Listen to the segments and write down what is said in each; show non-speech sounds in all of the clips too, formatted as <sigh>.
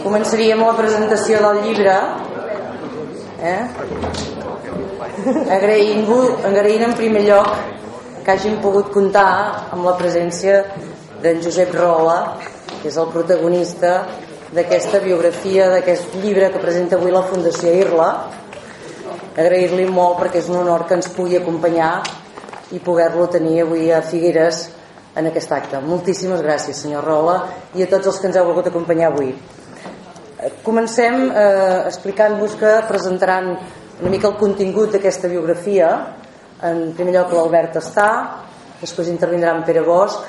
Començaríem la presentació del llibre. Eh? Agraint, agraint en primer lloc que hagin pogut comptar amb la presència d'en Josep Rola, que és el protagonista d'aquesta biografia, d'aquest llibre que presenta avui la Fundació Irla. Agrair-li molt perquè és un honor que ens pugui acompanyar i poder-lo tenir avui a Figueres en aquest acte. Moltíssimes gràcies, senyor Rola, i a tots els que ens heu volgut acompanyar avui. Comencem eh, explicant-vos que presentaran una mica el contingut d'aquesta biografia. En primer lloc l'Albert Està, després intervindrà en Pere Bosch,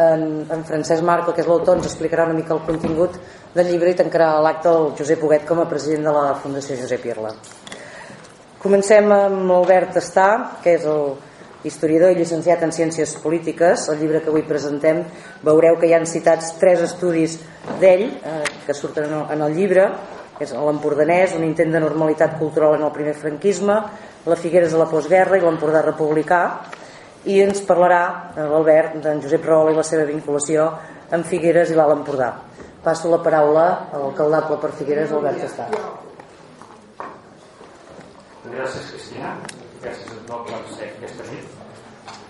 en, en Francesc Marco, que és l'autor, ens explicarà una mica el contingut del llibre i tancarà l'acte el Josep Huguet com a president de la Fundació Josep Irla. Comencem amb Albert Està, que és el historiador i llicenciat en Ciències Polítiques. El llibre que avui presentem veureu que hi han citats tres estudis d'ell eh, que surten en el, llibre que és l'Empordanès, un intent de normalitat cultural en el primer franquisme, la Figueres de la postguerra i l'Empordà republicà i ens parlarà eh, l'Albert d'en Josep Rola i la seva vinculació amb Figueres i l'Alt Empordà. Passo la paraula a l'alcaldable per Figueres, Albert Està. Gràcies, Cristina. Gràcies a tot per ser aquesta nit.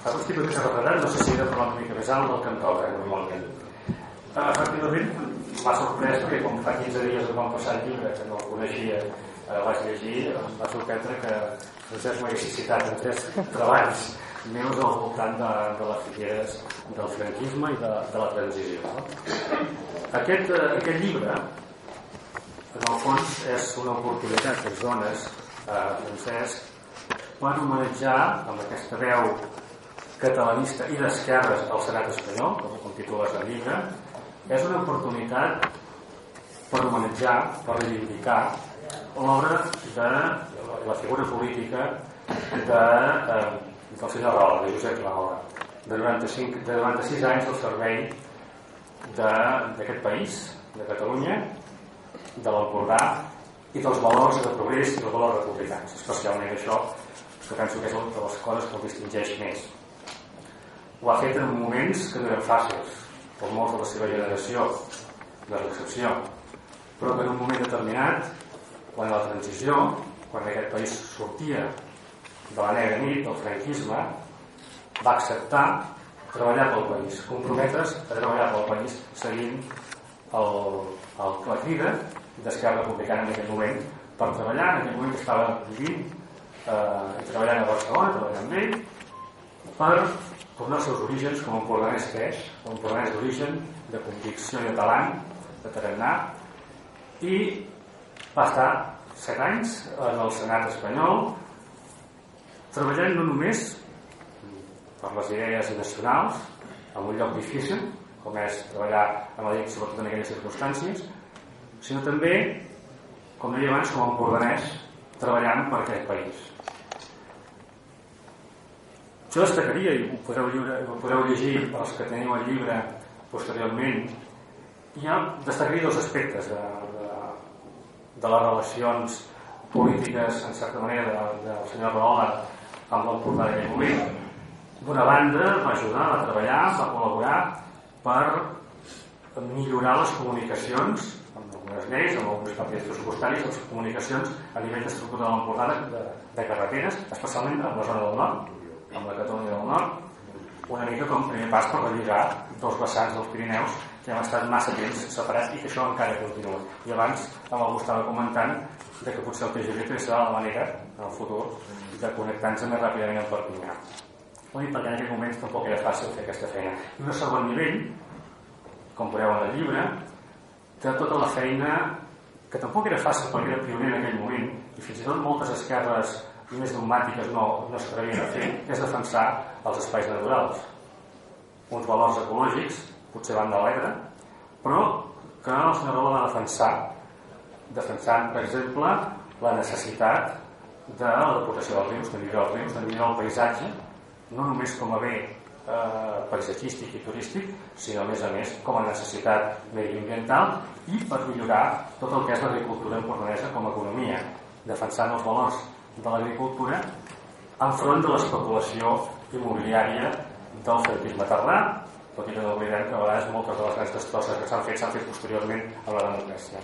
Fa dos tipus de referent, no sé si parlar una mica més alt del que em toca, normalment. Uh, efectivament, m'ha sorprès perquè com fa 15 dies em van passar el llibre, que no el coneixia, uh, vaig llegir, em va sorprendre que Francesc m'haguessi citat en tres treballs meus al voltant de, de les figueres del franquisme i de, de la transició. No? Aquest, uh, aquest llibre, en el fons, és una oportunitat que es dones a Francesc per homenatjar amb aquesta veu catalanista i d'esquerres al Senat espanyol, com, titules el llibre, és una oportunitat per homenatjar, per reivindicar l'obra de la figura política de, eh, del senyor Rola, de Josep Rola, de 95, de 96 anys al servei d'aquest país, de Catalunya, de l'Empordà i dels valors de progrés i dels valors republicans, especialment això que penso que és una de les coses que el distingeix més. Ho ha fet en moments que no eren fàcils, per molts de la seva generació, de l'excepció, però que en un moment determinat, quan la transició, quan aquest país sortia de la negra nit, del franquisme, va acceptar treballar pel país, comprometre's a treballar pel país seguint el, el, la crida d'Esquerra Republicana en aquell moment per treballar, en aquell moment que estava vivint eh, treballant a Barcelona, treballant amb ell, per tornar als seus orígens com un pordanès que és, un pordanès d'origen, de convicció i de tarannà, i va estar set anys en el Senat espanyol, treballant no només per les idees nacionals, en un lloc difícil, com és treballar a Madrid, sobretot en aquelles circumstàncies, sinó també, com deia abans, com a empordanès, treballant per aquest país. Jo destacaria, i ho podreu, lliure, ho podreu llegir els que teniu el llibre posteriorment, ja destacaria dos aspectes de, de, de les relacions polítiques, en certa manera, de, del senyor Rahola amb l'Empordà d'aquell moment. D'una banda, va ajudar, va treballar, va col·laborar per millorar les comunicacions amb algunes lleis, amb alguns partits pressupostaris, les comunicacions a nivell d'estructura de l'Empordà de, de carreteres, especialment a la zona del nord, amb la Catalunya del Nord, una mica com primer pas per relligar dos vessants dels Pirineus que han estat massa temps separats i que això encara continua. I abans algú estava comentant de que potser el TGV serà la manera en el futur de connectar-nos més ràpidament amb Perpinyà. Vull dir, perquè en aquell moment tampoc era fàcil fer aquesta feina. I un segon nivell, com veureu en el llibre, de tota la feina que tampoc era fàcil perquè era pioner en aquell moment i fins i tot moltes esquerres més dogmàtiques no, no s'atrevien a fer, és defensar els espais naturals. Uns valors ecològics, potser van de l'ebre, però que el senyor Rola defensar, defensant, per exemple, la necessitat de la depuració dels rius, de millorar els rius, de millorar el paisatge, no només com a bé eh, paisatgístic i turístic, sinó a més a més com a necessitat mediambiental i per millorar tot el que és l'agricultura empordanesa com a economia, defensant els valors de l'agricultura enfront de l'especulació immobiliària del franquisme tardà tot i que no oblidem que a vegades moltes de les grans destrosses que s'han fet s'han fet posteriorment a la democràcia.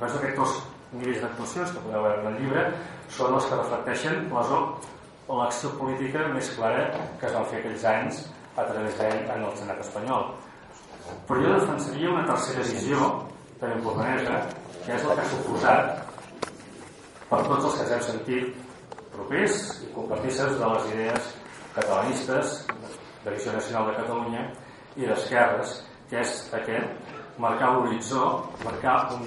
penso que aquests dos nivells d'actuacions que podeu veure en el llibre són els que reflecteixen l'acció política més clara que es van fer aquells anys a través d'ell en el Senat espanyol. Però jo defensaria una tercera visió de l'importanesa, que és la que ha suposat per tots els que ens hem sentit propers i compartisses de les idees catalanistes de Visió Nacional de Catalunya i d'esquerres, que és aquest marcar l'horitzó, marcar un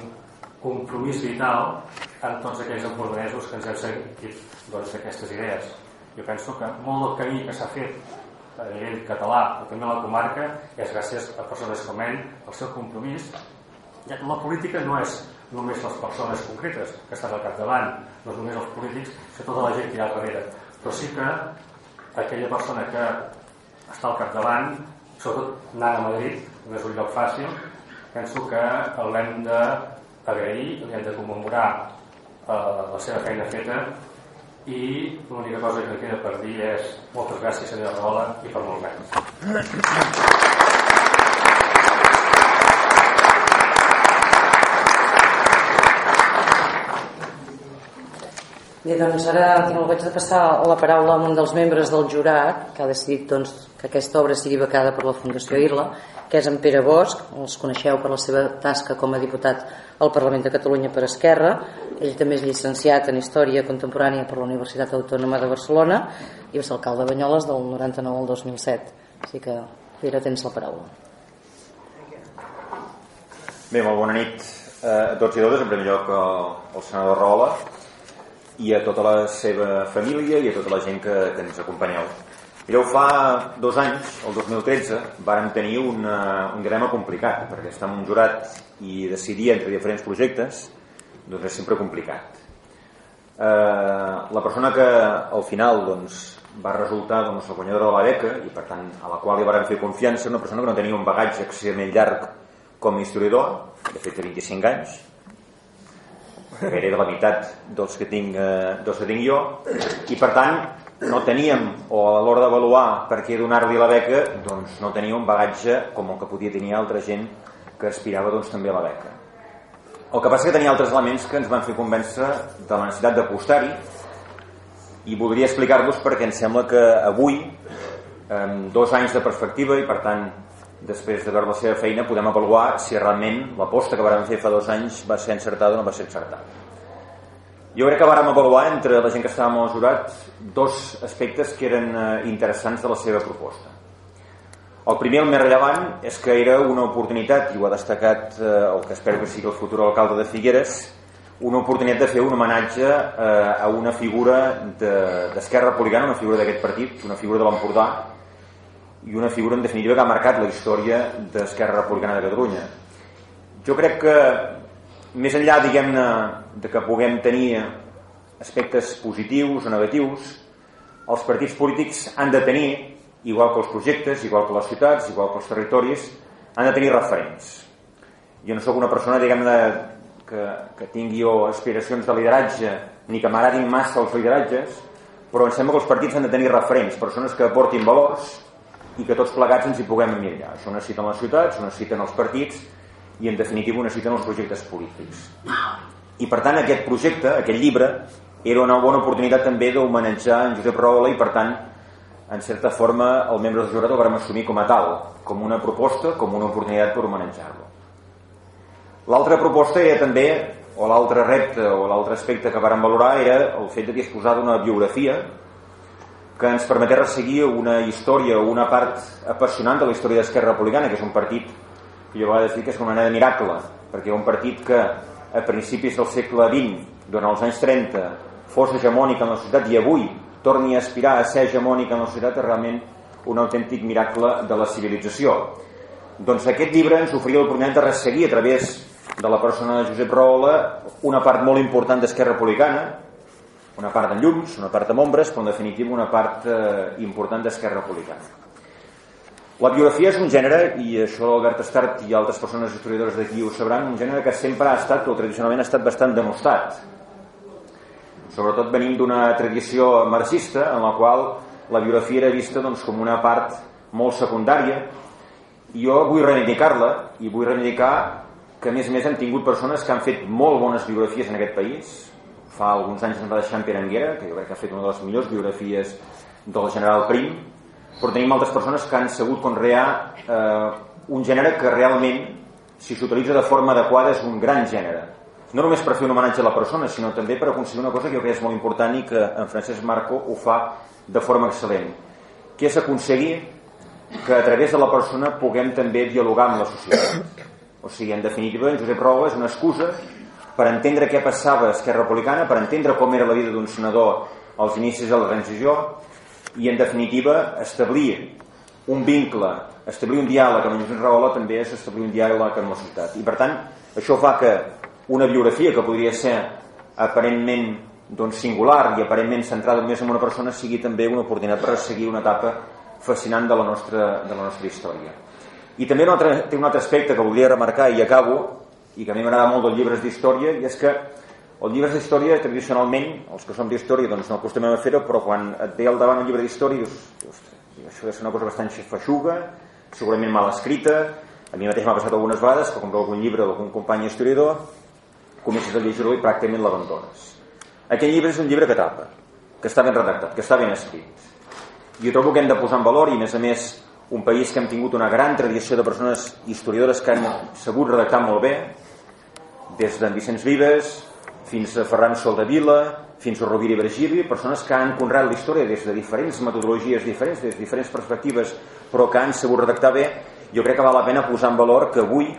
compromís vital amb tots aquells empordanesos que ens hem sentit doncs, d'aquestes idees. Jo penso que molt del camí que s'ha fet a nivell català, o també a la comarca, és gràcies a persones com ell, el seu compromís. Ja que la política no és només les persones concretes que estan al capdavant, no és només els polítics, sinó tota la gent que hi ha al darrere. Però sí que aquella persona que està al capdavant, sobretot anant a Madrid, no és un lloc fàcil, penso que l'hem d'agrair, l'hem de commemorar eh, la seva feina feta i l'única cosa que queda per dir és moltes gràcies senyora Rola i per molts anys Bé, doncs ara el goig de passar la paraula a un dels membres del jurat que ha decidit doncs, que aquesta obra sigui becada per la Fundació Irla, que és en Pere Bosch, els coneixeu per la seva tasca com a diputat al Parlament de Catalunya per Esquerra, ell també és llicenciat en Història Contemporània per la Universitat Autònoma de Barcelona i va ser alcalde de Banyoles del 99 al 2007. Així que, Pere, tens la paraula. Bé, molt bona nit a tots i totes. En primer lloc, al senador Rola, i a tota la seva família i a tota la gent que, que ens acompanyeu. Mireu, fa dos anys, el 2013, vàrem tenir una, un dilema complicat, perquè estar en un jurat i decidir entre diferents projectes doncs és sempre complicat. Eh, la persona que al final doncs, va resultar doncs, la guanyadora de la beca i per tant a la qual li vàrem fer confiança, una persona que no tenia un bagatge excessivament llarg com a historiador, de fet de 25 anys, gairebé la meitat dels que tinc, eh, dels que tinc jo. I per tant no teníem o a l'hora d'avaluar per què donar-li la beca doncs no tenia un bagatge com el que podia tenir altra gent que aspirava doncs, també a la beca. El que passa que tenia altres elements que ens van fer convèncer de la necessitat d'apostar-hi. I voldria explicar-vos perquè em sembla que avui amb dos anys de perspectiva i per tant després de veure la seva feina podem avaluar si realment l'aposta que vàrem fer fa dos anys va ser encertada o no va ser encertada. Jo crec que vàrem avaluar entre la gent que estàvem al jurat dos aspectes que eren eh, interessants de la seva proposta. El primer, el més rellevant, és que era una oportunitat, i ho ha destacat eh, el que espero que sigui el futur alcalde de Figueres, una oportunitat de fer un homenatge eh, a una figura d'Esquerra de, Republicana, una figura d'aquest partit, una figura de l'Empordà, i una figura en definitiva que ha marcat la història d'Esquerra Republicana de Catalunya. Jo crec que més enllà, diguem-ne, de que puguem tenir aspectes positius o negatius, els partits polítics han de tenir, igual que els projectes, igual que les ciutats, igual que els territoris, han de tenir referents. Jo no sóc una persona, diguem-ne, que, que tingui o aspiracions de lideratge, ni que m'agradin massa els lideratges, però em sembla que els partits han de tenir referents, persones que aportin valors, i que tots plegats ens hi puguem emmirallar. Això ho necessiten les ciutats, ho necessiten els partits i en definitiva ho necessiten els projectes polítics. I per tant aquest projecte, aquest llibre, era una bona oportunitat també d'homenatjar en Josep Rahola i per tant en certa forma el membre del jurat el vam assumir com a tal, com una proposta, com una oportunitat per homenatjar-lo. L'altra proposta era també, o l'altre repte o l'altre aspecte que vàrem valorar era el fet de disposar d'una biografia que ens permetés resseguir una història o una part apassionant de la història d'Esquerra Republicana, que és un partit que jo a vegades dic que és una mena de miracle, perquè un partit que a principis del segle XX, durant els anys 30, fos hegemònic en la societat i avui torni a aspirar a ser hegemònic en la societat és realment un autèntic miracle de la civilització. Doncs aquest llibre ens oferia l'oportunitat de resseguir a través de la persona de Josep Rola una part molt important d'Esquerra Republicana, una part de llums, una part de ombres, però en definitiva una part eh, important d'Esquerra Republicana. La biografia és un gènere, i això Albert Estart i altres persones historiadores d'aquí ho sabran, un gènere que sempre ha estat, o tradicionalment ha estat bastant denostat. Sobretot venim d'una tradició marxista en la qual la biografia era vista doncs, com una part molt secundària jo vull reivindicar-la i vull reivindicar que a més a més han tingut persones que han fet molt bones biografies en aquest país fa alguns anys en Pere Anguera que jo crec que ha fet una de les millors biografies del general Prim però tenim altres persones que han sabut conrear eh, un gènere que realment si s'utilitza de forma adequada és un gran gènere. No només per fer un homenatge a la persona sinó també per aconseguir una cosa que jo crec que és molt important i que en Francesc Marco ho fa de forma excel·lent que és aconseguir que a través de la persona puguem també dialogar amb la societat. O sigui, en definitiva, en Josep Rola és una excusa per entendre què passava a Esquerra Republicana, per entendre com era la vida d'un senador als inicis de la transició i, en definitiva, establir un vincle, establir un diàleg amb Josep Rahola també és establir un diàleg amb la societat. I, per tant, això fa que una biografia que podria ser aparentment doncs, singular i aparentment centrada només en una persona sigui també una oportunitat per seguir una etapa fascinant de la nostra, de la nostra història. I també un altre, té un altre aspecte que voldria remarcar i acabo, i que a mi m'agrada molt dels llibres d'història, i és que els llibres d'història, tradicionalment, els que som d'història, doncs no acostumem a fer-ho, però quan et ve al davant un llibre d'història dius, això és una cosa bastant feixuga, segurament mal escrita, a mi mateix m'ha passat algunes vegades que compro algun llibre d'algun company historiador, comences a llegir-lo i pràcticament l'abandones. Aquest llibre és un llibre que tapa, que està ben redactat, que està ben escrit. Jo trobo que hem de posar en valor i, a més a més, un país que hem tingut una gran tradició de persones historiadores que han sabut redactar molt bé, des d'en Vicenç Vives fins a Ferran Soldavila, fins a Rovira i Virgili, persones que han conreat la història des de diferents metodologies diferents, des de diferents perspectives, però que han sabut redactar bé, jo crec que val la pena posar en valor que avui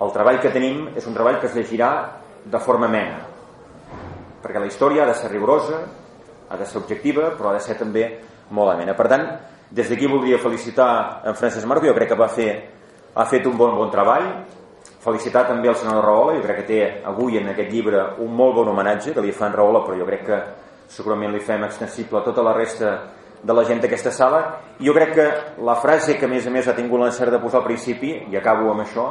el treball que tenim és un treball que es llegirà de forma mena, perquè la història ha de ser rigorosa, ha de ser objectiva, però ha de ser també molt amena. Per tant, des d'aquí voldria felicitar en Francesc Marco, jo crec que va fer, ha fet un bon bon treball, felicitar també el senador Rahola, jo crec que té avui en aquest llibre un molt bon homenatge que li fa en Rahola, però jo crec que segurament li fem extensible a tota la resta de la gent d'aquesta sala. Jo crec que la frase que a més a més ha tingut l'encert de posar al principi i acabo amb això,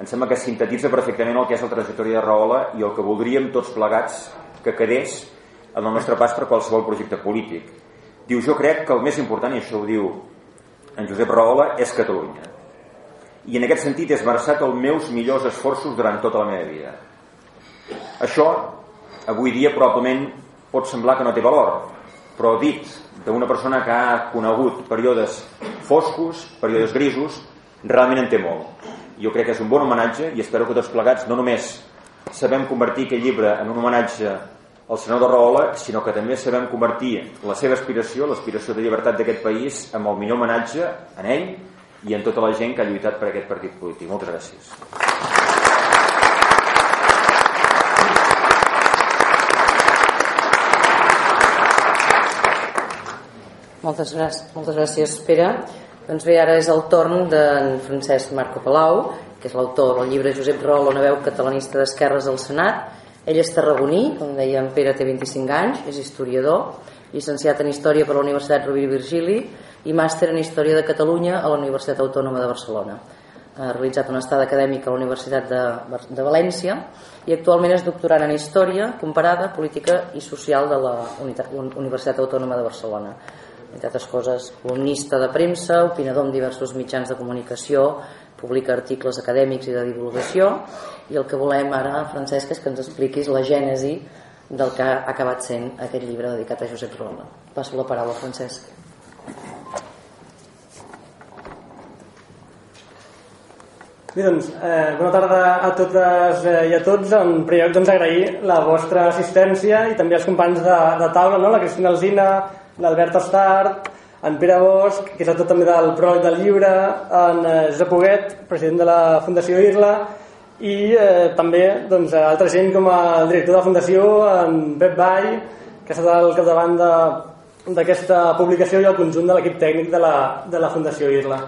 em sembla que sintetitza perfectament el que és la trajectòria de Rahola i el que voldríem tots plegats que quedés en el nostre pas per qualsevol projecte polític. Diu, jo crec que el més important i això ho diu en Josep Rahola és Catalunya i en aquest sentit he esmerçat els meus millors esforços durant tota la meva vida. Això, avui dia, probablement pot semblar que no té valor, però dit d'una persona que ha conegut períodes foscos, períodes grisos, realment en té molt. Jo crec que és un bon homenatge i espero que tots plegats no només sabem convertir aquest llibre en un homenatge al senador Rahola, sinó que també sabem convertir la seva aspiració, l'aspiració de llibertat d'aquest país, amb el millor homenatge en ell i en tota la gent que ha lluitat per aquest partit polític. Moltes gràcies. Moltes gràcies, moltes gràcies Pere. Doncs bé, ara és el torn d'en Francesc Marco Palau, que és l'autor del llibre Josep Rol, una veu catalanista d'esquerres al Senat. Ell és tarragoní, com deia en Pere té 25 anys, és historiador, llicenciat en Història per la Universitat Rovira Virgili i màster en Història de Catalunya a la Universitat Autònoma de Barcelona. Ha realitzat una estada acadèmica a la Universitat de, de València i actualment és doctorant en Història comparada, política i social de la Universitat Autònoma de Barcelona. Entre altres coses, columnista de premsa, opinador en diversos mitjans de comunicació, publica articles acadèmics i de divulgació i el que volem ara, Francesc, és que ens expliquis la gènesi del que ha acabat sent aquest llibre dedicat a Josep Rola. Passo la paraula, Francesc. Bé, doncs, eh, bona tarda a totes eh, i a tots. En primer lloc, doncs, agrair la vostra assistència i també als companys de, de taula, no? la Cristina Alzina, l'Albert Ostart, en Pere Bosch, que és autor també del pròleg del llibre, en eh, Josep Huguet, president de la Fundació Irla, i eh, també doncs, altra gent com el director de la Fundació, en Pep Vall, que ha estat al capdavant d'aquesta publicació i el conjunt de l'equip tècnic de la, de la Fundació Irla.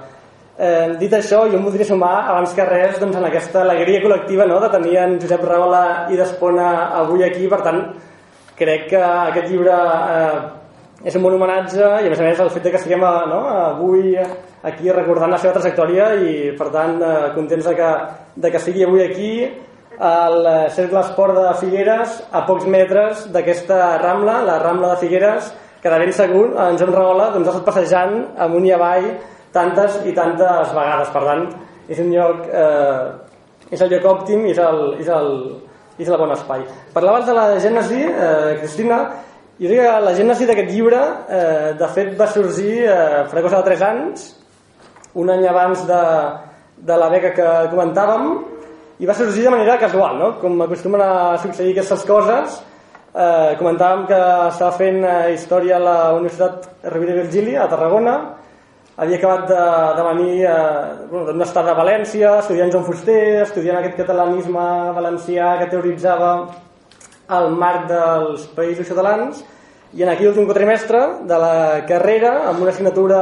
Eh, dit això, jo em voldria sumar abans que res doncs, en aquesta alegria col·lectiva no, de tenir en Josep Rahola i d'Espona avui aquí, per tant crec que aquest llibre eh, és un bon homenatge i a més a més el fet que estiguem eh, no, avui aquí recordant la seva trajectòria i per tant eh, contents de que, de que sigui avui aquí al Cercle Esport de Figueres a pocs metres d'aquesta Rambla, la Rambla de Figueres que de ben segur en Joan Rahola doncs, ha estat passejant amunt i avall tantes i tantes vegades. Per tant, és un lloc, eh, és el lloc òptim i és el, és el, és el bon espai. Parlaves de la gènesi, eh, Cristina, jo diria que la gènesi d'aquest llibre, eh, de fet, va sorgir eh, fa cosa de 3 anys, un any abans de, de la beca que comentàvem, i va sorgir de manera casual, no? com acostumen a succeir aquestes coses. Eh, comentàvem que estava fent eh, història a la Universitat Rovira i Virgili, a Tarragona, havia acabat de, de venir eh, bueno, d'un estat de València, estudiant Joan Fuster, estudiant aquest catalanisme valencià que teoritzava al marc dels països catalans, i en aquí l'últim quadrimestre de la carrera, amb una assignatura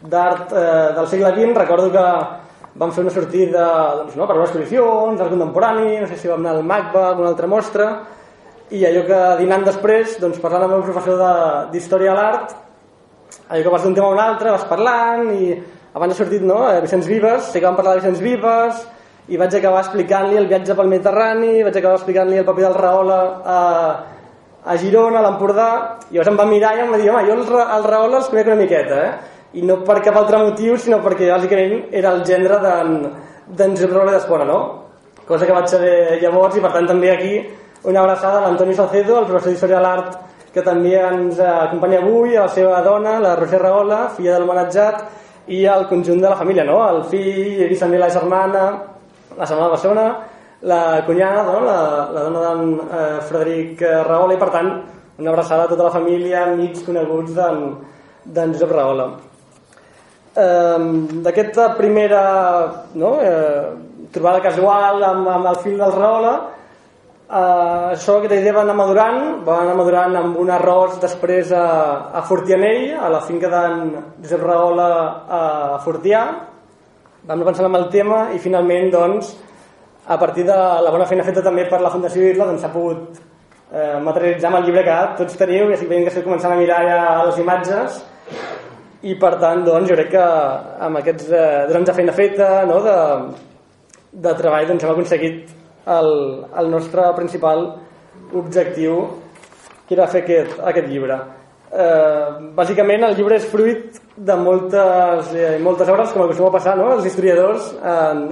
d'art eh, del segle XX, recordo que vam fer una sortida doncs, no, per veure exposicions, art contemporani, no sé si vam anar al MACBA, alguna altra mostra, i allò que dinant després, doncs, parlant amb el professor d'Història de l'Art, allò que vas d'un tema a un altre, vas parlant, i abans ha sortit no, eh, Vicenç Vives, sé que vam parlar de Vicenç Vives, i vaig acabar explicant-li el viatge pel Mediterrani, vaig acabar explicant-li el paper del Rahola a, a Girona, a l'Empordà, i llavors em va mirar i em va dir, home, jo el, el Rahola els conec una miqueta, eh? i no per cap altre motiu, sinó perquè bàsicament era el gendre d'en Josep Roble d'Espona, no? Cosa que vaig saber llavors i per tant també aquí una abraçada a l'Antoni Salcedo, el professor d'Història de l'Art que també ens acompanya avui, a la seva dona, la Roger Rahola, filla de l'homenatjat, i al conjunt de la família, no? El fill, Elis també la germana, la setmana de Barcelona, la cunyada, no? la, la dona d'en eh, Frederic Rahola, i per tant una abraçada a tota la família, amics coneguts d'en Josep Rahola eh, d'aquesta primera no, eh, trobada casual amb, amb el fill del Rahola eh, això aquesta idea va anar madurant va anar madurant amb un arròs després a, a Fortianell a la finca d'en Josep Rahola a Fortià. Vam pensar en el tema i finalment doncs a partir de la bona feina feta també per la Fundació Irla doncs s'ha pogut eh, materialitzar amb el llibre que tots teniu i així veiem que estem començant a mirar ja les imatges. I per tant doncs, jo crec que amb aquests eh, drons de feina feta no, de, de treball doncs, hem aconseguit el, el nostre principal objectiu que era fer aquest, aquest llibre. Eh, bàsicament el llibre és fruit de moltes, eh, moltes hores com acostuma a passar no? els historiadors en,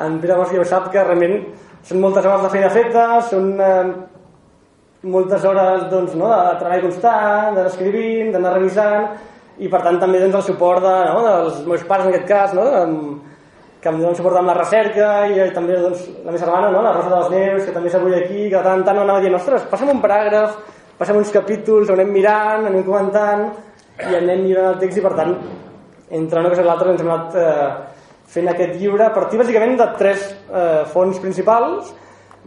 en Pere ja ho sap que realment són moltes hores de feina feta són eh, moltes hores doncs, no, de treball constant d'anar escrivint, d'anar revisant i per tant també doncs, el suport de, no, dels meus pares en aquest cas no, amb, que em donen suport amb la recerca i, i també doncs, la meva germana, no, la Rosa de les Neus que també s'avull aquí, que tant tant anava dient ostres, passa'm un paràgraf, passa'm uns capítols anem mirant, anem comentant i anem mirant el text i per tant entre una cosa i l'altra ens hem anat eh, fent aquest llibre a partir bàsicament de tres eh, fonts principals.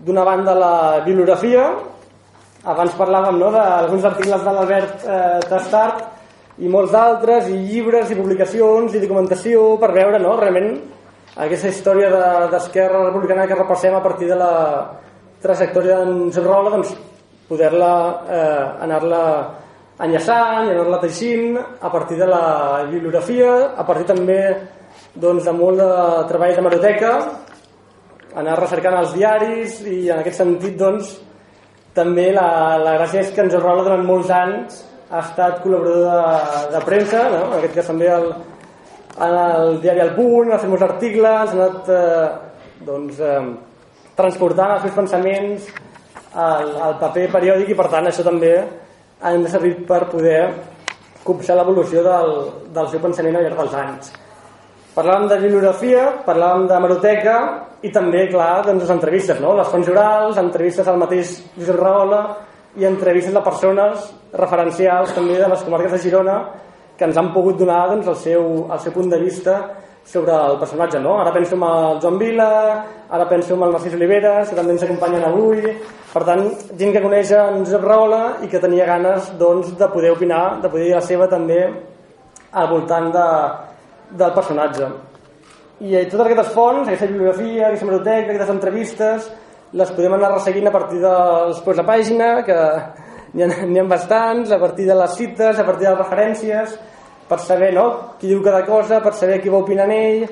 D'una banda la bibliografia. Abans parlàvem no, d'alguns articles de l'Albert eh, Tastart i molts d'altres, i llibres, i publicacions, i documentació, per veure no, realment aquesta història d'Esquerra de, Republicana que repassem a partir de la trajectòria d'en Rola, doncs poder-la eh, anar-la enllaçant i anar-la teixint a partir de la bibliografia, a partir també doncs, de molt de treball de maroteca, anar recercant els diaris i en aquest sentit doncs, també la, la gràcia és que en Rola durant molts anys ha estat col·laborador de, de premsa, no? en aquest cas també el, en el diari El Punt, ha fet molts articles, ha anat eh, doncs, eh, transportant els seus pensaments al, al paper periòdic i per tant això també ha servit per poder copsar l'evolució del, del seu pensament al llarg dels anys. Parlàvem de bibliografia, parlàvem de maroteca i també, clar, doncs, les entrevistes, no? les fonts orals, entrevistes al mateix Josep Rahola, i entrevistes a persones referencials també de les comarques de Girona que ens han pogut donar doncs, el, seu, el seu punt de vista sobre el personatge. No? Ara penso en el Joan Vila, ara penso en el Narcís Oliveres, que també ens acompanyen avui. Per tant, gent que coneix en Josep Rahola i que tenia ganes doncs, de poder opinar, de poder dir la seva també al voltant de, del personatge. I totes aquestes fonts, aquesta bibliografia, aquesta biblioteca, aquestes entrevistes, les podem anar resseguint a partir dels pues, la pàgina, que n'hi ha, ha bastants, a partir de les cites, a partir de les referències, per saber no, qui diu cada cosa, per saber qui va opinar en ell.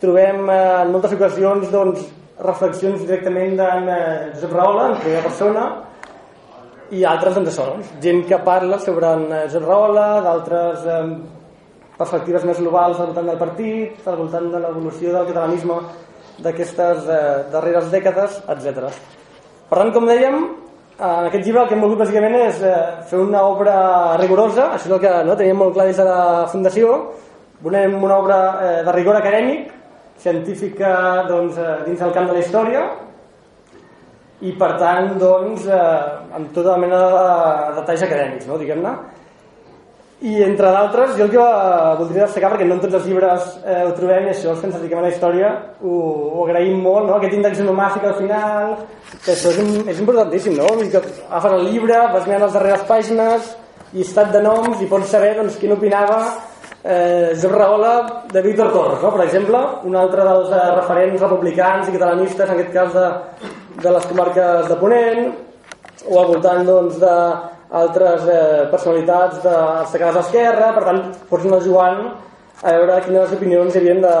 Trobem eh, en moltes ocasions doncs, reflexions directament d'en eh, Josep Rahola, en primera persona, i altres doncs, això, gent que parla sobre en eh, Josep Rahola, d'altres eh, perspectives més globals al voltant del partit, al voltant de l'evolució del catalanisme d'aquestes eh, darreres dècades, etc. Per tant, com dèiem, en aquest llibre el que hem volgut bàsicament és eh, fer una obra rigorosa, això és el que no, teníem molt clar des de la Fundació, volem una obra eh, de rigor acadèmic, científica doncs, eh, dins del camp de la història, i per tant doncs, eh, amb tota mena de detalls acadèmics, no, diguem-ne. I entre d'altres, jo el que eh, voldria destacar, perquè no en tots els llibres eh, ho trobem, i això els que ens dediquem a la història ho, ho agraïm molt, no? aquest índex onomàfic al final, que això és, és importantíssim, no? Vull dir que agafes el llibre, vas mirant les darreres pàgines, llistat de noms, i pots saber doncs, quin opinava eh, Josep Rahola de Víctor Torres, no? per exemple, un altre dels eh, referents republicans i catalanistes, en aquest cas de, de les comarques de Ponent, o al voltant doncs, de altres eh, personalitats de, destacades a l'esquerra, per tant, pots anar jugant a veure quines opinions hi havia de,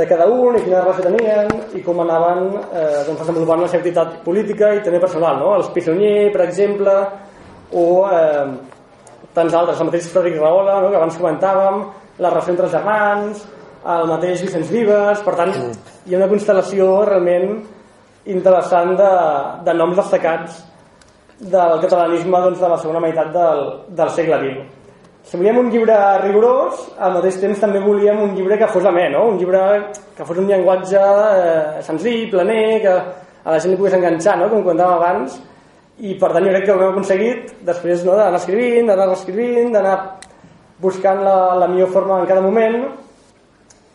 de cada un i quina relació tenien i com anaven eh, doncs, desenvolupant la seva activitat política i també personal, no? Els Pisonier, per exemple, o eh, tants altres, el mateix Frederic Rahola, no? que abans comentàvem, la relació entre els germans, el mateix Vicenç Vives, per tant, hi ha una constel·lació realment interessant de, de noms destacats del catalanisme doncs, de la segona meitat del, del segle XX. Si volíem un llibre rigorós, al mateix temps també volíem un llibre que fos amè, no? un llibre que fos un llenguatge eh, senzill, planer, que a la gent li pogués enganxar, no? com comentàvem abans, i per tant jo crec que ho hem aconseguit després no? d'anar escrivint, d'anar escrivint, d'anar buscant la, la millor forma en cada moment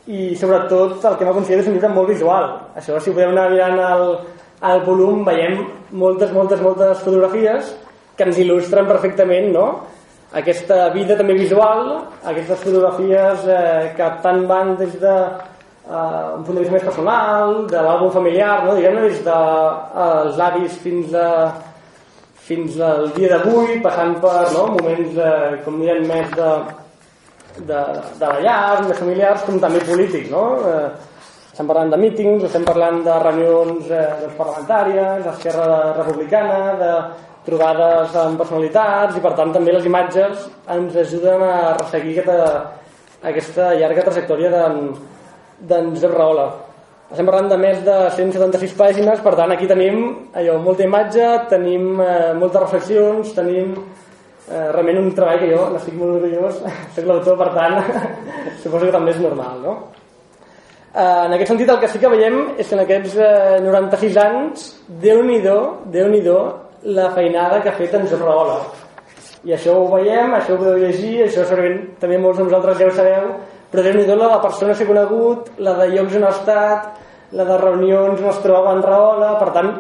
i sobretot el que hem aconseguit és un llibre molt visual. Això, si podem anar mirant el, al volum veiem moltes, moltes, moltes fotografies que ens il·lustren perfectament no? aquesta vida també visual, aquestes fotografies eh, que tant van des de eh, un punt de vista més personal, de l'àlbum familiar, no? diguem-ne, des dels de, avis fins a fins al dia d'avui, passant per no? moments, eh, com diem, més de, de, de la llar, més familiars, com també polítics, no? Eh, estem parlant de mítings, estem parlant de reunions eh, doncs, parlamentàries, d'esquerra republicana, de trobades amb personalitats i per tant també les imatges ens ajuden a resseguir aquesta, aquesta llarga trajectòria d'en Josep Rahola. Estem parlant de més de 176 pàgines, per tant aquí tenim allò, molta imatge, tenim eh, moltes reflexions, tenim eh, realment un treball que jo n'estic molt orgullós, <laughs> soc l'autor, per tant <laughs> suposo que també és normal, no? Eh, en aquest sentit el que sí que veiem és que en aquests eh, 96 anys Déu-n'hi-do déu la feinada que ha fet en Josep i això ho veiem, això ho podeu llegir això segurament també molts de vosaltres ja ho sabeu però déu nhi la de persones que he conegut la de llocs on ha estat la de reunions on es trobava en Rahola per tant,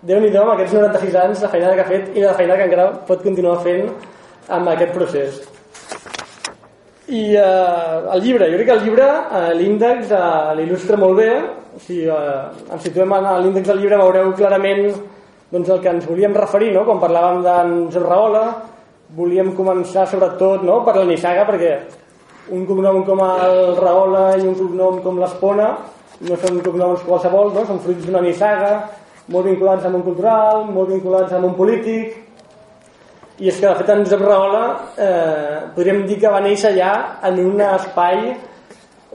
déu nhi amb aquests 96 anys la feinada que ha fet i la feinada que encara pot continuar fent amb aquest procés i eh, el llibre, jo crec que el llibre, eh, l'índex, eh, l'il·lustra molt bé. Si eh, ens situem en l'índex del llibre veureu clarament doncs, el que ens volíem referir, no? quan parlàvem d'en Josep Rahola, volíem començar sobretot no? per la Nissaga, perquè un cognom com el Rahola i un cognom com l'Espona no són cognoms qualsevol, no? són fruits d'una nissaga, molt vinculats amb un cultural, molt vinculats amb un polític, i és que de fet en Josep Rahola eh, podríem dir que va néixer ja en un espai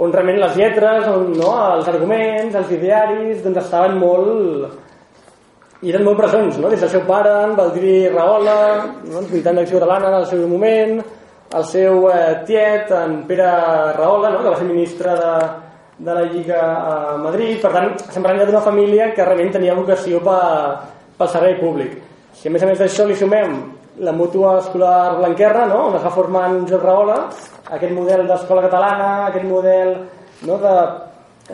on realment les lletres, on, no, els arguments, els idearis, doncs estaven molt i eren molt presents, no? des del seu pare, en Valdiri Rahola, no? militant d'acció catalana el seu moment, el seu eh, tiet, en Pere Rahola, no? que va ser ministre de, de la Lliga a Madrid, per tant, estem parlant d'una família que realment tenia vocació pel, pel servei públic. Si a més a més d'això li sumem la mútua escolar blanquerra, no? on es va formar en Josep Rahola, aquest model d'escola catalana, aquest model no? de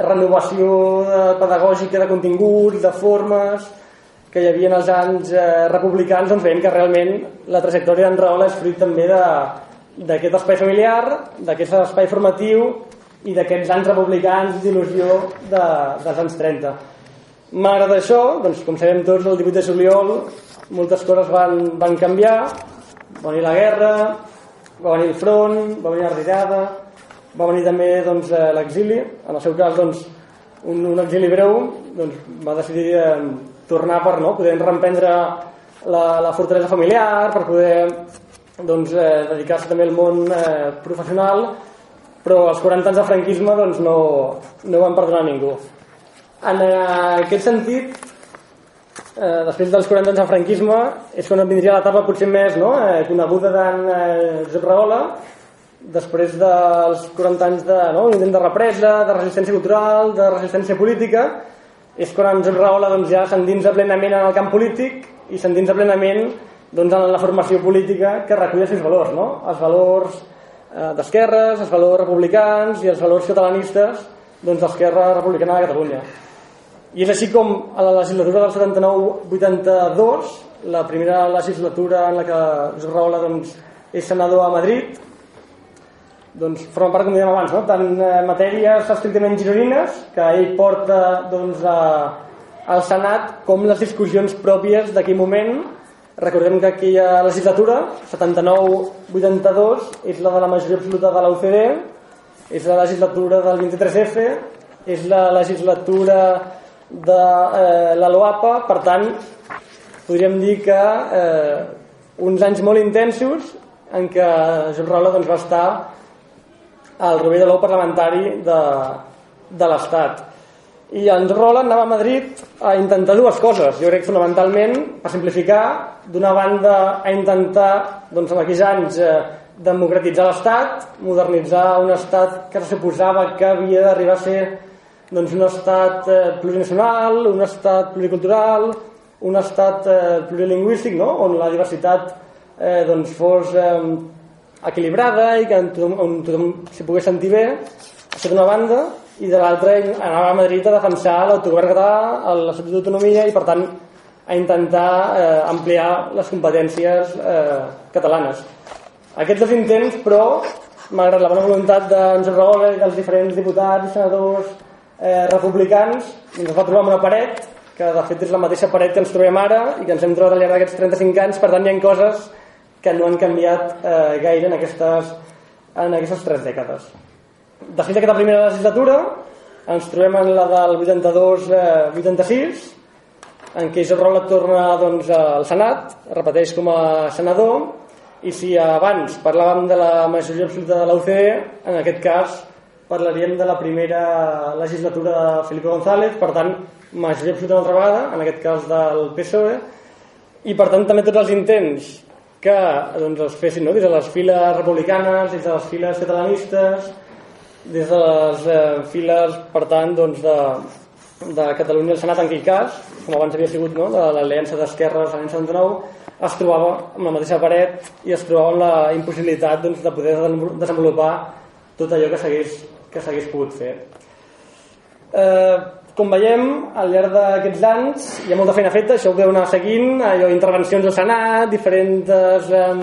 renovació de pedagògica de continguts, de formes que hi havia en els anys eh, republicans, doncs veiem que realment la trajectòria d'en Rahola és fruit també d'aquest espai familiar, d'aquest espai formatiu i d'aquests anys republicans d'il·lusió de, dels anys 30. Malgrat això, doncs, com sabem tots, el 18 de juliol moltes coses van, van canviar, va venir la guerra, va venir el front, va venir la retirada, va venir també doncs, eh, l'exili, en el seu cas doncs, un, un exili breu, doncs, va decidir eh, tornar per no, poder reemprendre la, la fortalesa familiar, per poder doncs, eh, dedicar-se també al món eh, professional però els 40 anys de franquisme doncs, no, no van perdonar ningú. En aquest sentit, eh, després dels 40 anys de franquisme, és quan vindria l'etapa potser més no? eh, coneguda d'en eh, Josep Rahola, després dels 40 anys de, no? intent de represa, de resistència cultural, de resistència política, és quan en Josep Rahola doncs, ja s'endinsa plenament en el camp polític i s'endinsa plenament doncs, en la formació política que recull els seus valors, no? els valors eh, d'esquerres, els valors republicans i els valors catalanistes doncs, d'Esquerra Republicana de Catalunya. I és així com a la legislatura del 79-82, la primera legislatura en la que Josep Rahola doncs, és senador a Madrid, doncs, forma part, com dèiem abans, no? tant eh, matèries estrictament gironines, que ell porta doncs, a, al Senat, com les discussions pròpies d'aquell moment, Recordem que aquella legislatura, 79-82, és la de la majoria absoluta de la UCD, és la legislatura del 23F, és la legislatura de eh, la LOAPA, per tant, podríem dir que eh, uns anys molt intensos en què Josep Rola doncs, va estar al rovell de l'ou parlamentari de, de l'Estat. I en Roland anava a Madrid a intentar dues coses. Jo crec fonamentalment, per simplificar, d'una banda a intentar, doncs en aquells anys, eh, democratitzar l'Estat, modernitzar un Estat que se suposava que havia d'arribar a ser doncs, un Estat eh, plurinacional, un Estat pluricultural, un Estat eh, plurilingüístic, no? on la diversitat eh, doncs, fos eh, equilibrada i que tothom, on tothom s'hi pogués sentir bé, això d'una banda, i de l'altra anava a Madrid a defensar l'autogovern català, l'Estatut d'Autonomia i per tant a intentar eh, ampliar les competències eh, catalanes. Aquests dos intents, però, malgrat la bona voluntat d'en Josep Rahola i dels diferents diputats i senadors eh, republicans, ens va trobar amb una paret, que de fet és la mateixa paret que ens trobem ara i que ens hem trobat al llarg d'aquests 35 anys, per tant hi ha coses que no han canviat eh, gaire en aquestes, en aquestes tres dècades. Després d'aquesta primera legislatura ens trobem en la del 82-86 en què Josep Rola torna doncs, al Senat, repeteix com a senador i si abans parlàvem de la majoria absoluta de la UCD, en aquest cas parlaríem de la primera legislatura de Felipe González, per tant, majoria absoluta una altra vegada, en aquest cas del PSOE, i per tant també tots els intents que doncs, es fessin no? des de les files republicanes, des de les files catalanistes, des de les eh, files, per tant, doncs, de, de Catalunya al Senat en aquell cas, com abans havia sigut no? de l'Aliança d'Esquerres l'any 79, es trobava amb la mateixa paret i es trobava amb la impossibilitat doncs, de poder desenvolupar tot allò que s'hagués pogut fer. Eh, com veiem, al llarg d'aquests anys hi ha molta feina feta, això ho podeu anar seguint, allò, intervencions al Senat, diferents eh,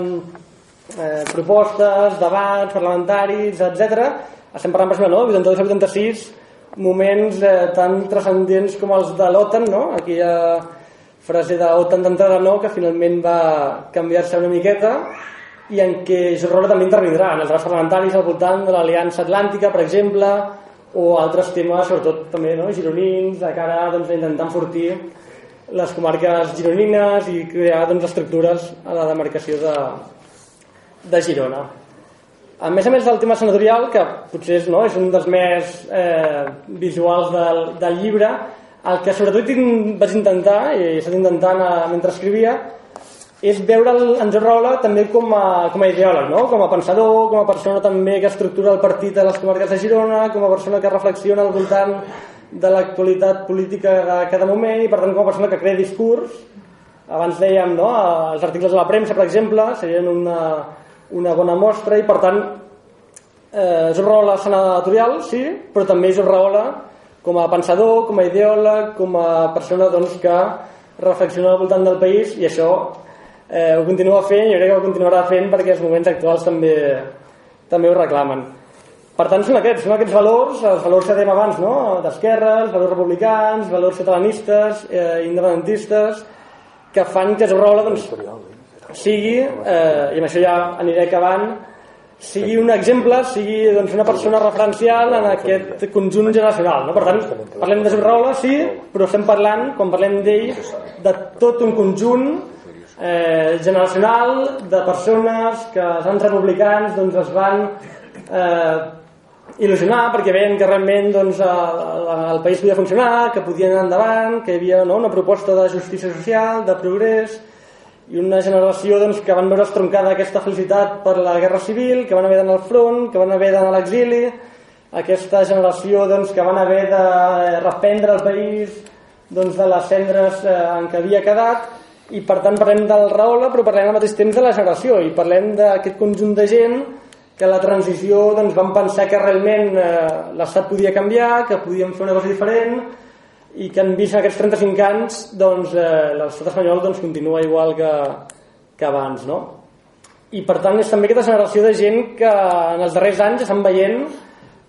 eh, propostes, debats parlamentaris, etc estem parlant, per exemple, no? 82-86, moments eh, tan transcendents com els de l'OTAN, no? aquella frase d'OTAN d'entrada no, que finalment va canviar-se una miqueta, i en què Jorrola també intervindrà en els debats parlamentaris al voltant de l'Aliança Atlàntica, per exemple, o altres temes, sobretot també no? gironins, de cara doncs, a intentar enfortir les comarques gironines i crear doncs, estructures a la demarcació de, de Girona. A més a més del tema senatorial, que potser és, no, és un dels més eh, visuals del, del llibre, el que sobretot vaig intentar, i estat intentant a, mentre escrivia, és veure en Joan Rahola també com a, com a ideòleg, no? com a pensador, com a persona també que estructura el partit a les comarques de Girona, com a persona que reflexiona al voltant de l'actualitat política de cada moment i per tant com a persona que crea discurs. Abans dèiem, no? els articles de la premsa, per exemple, serien una, una bona mostra i per tant eh, Josep Rahola senatorial, sí, però també Josep Rahola com a pensador, com a ideòleg, com a persona doncs, que reflexiona al voltant del país i això eh, ho continua fent i jo crec que ho continuarà fent perquè els moments actuals també, també ho reclamen. Per tant, són aquests, són aquests valors, els valors que dèiem abans, no? d'esquerres, valors republicans, valors catalanistes, eh, independentistes, que fan que Josep Rahola doncs, sigui, eh, i amb això ja aniré acabant, sigui un exemple, sigui doncs, una persona referencial en aquest conjunt generacional. No? Per tant, parlem de Rahola, sí, però estem parlant, quan parlem d'ell, de tot un conjunt eh, generacional de persones que anys republicans doncs, es van eh, il·lusionar perquè veien que realment doncs, el, el país podia funcionar, que podien anar endavant, que hi havia no, una proposta de justícia social, de progrés, i una generació doncs, que van veure estroncada aquesta felicitat per la guerra civil, que van haver d'anar al front, que van haver d'anar a l'exili, aquesta generació doncs, que van haver de reprendre el país doncs, de les cendres eh, en què havia quedat, i per tant parlem del Rahola, però parlem al mateix temps de la generació, i parlem d'aquest conjunt de gent que la transició doncs, van pensar que realment eh, l'Estat podia canviar, que podíem fer una cosa diferent, i que han vist aquests 35 anys doncs, eh, l'estat espanyol doncs, continua igual que, que abans no? i per tant és també aquesta generació de gent que en els darrers anys estan veient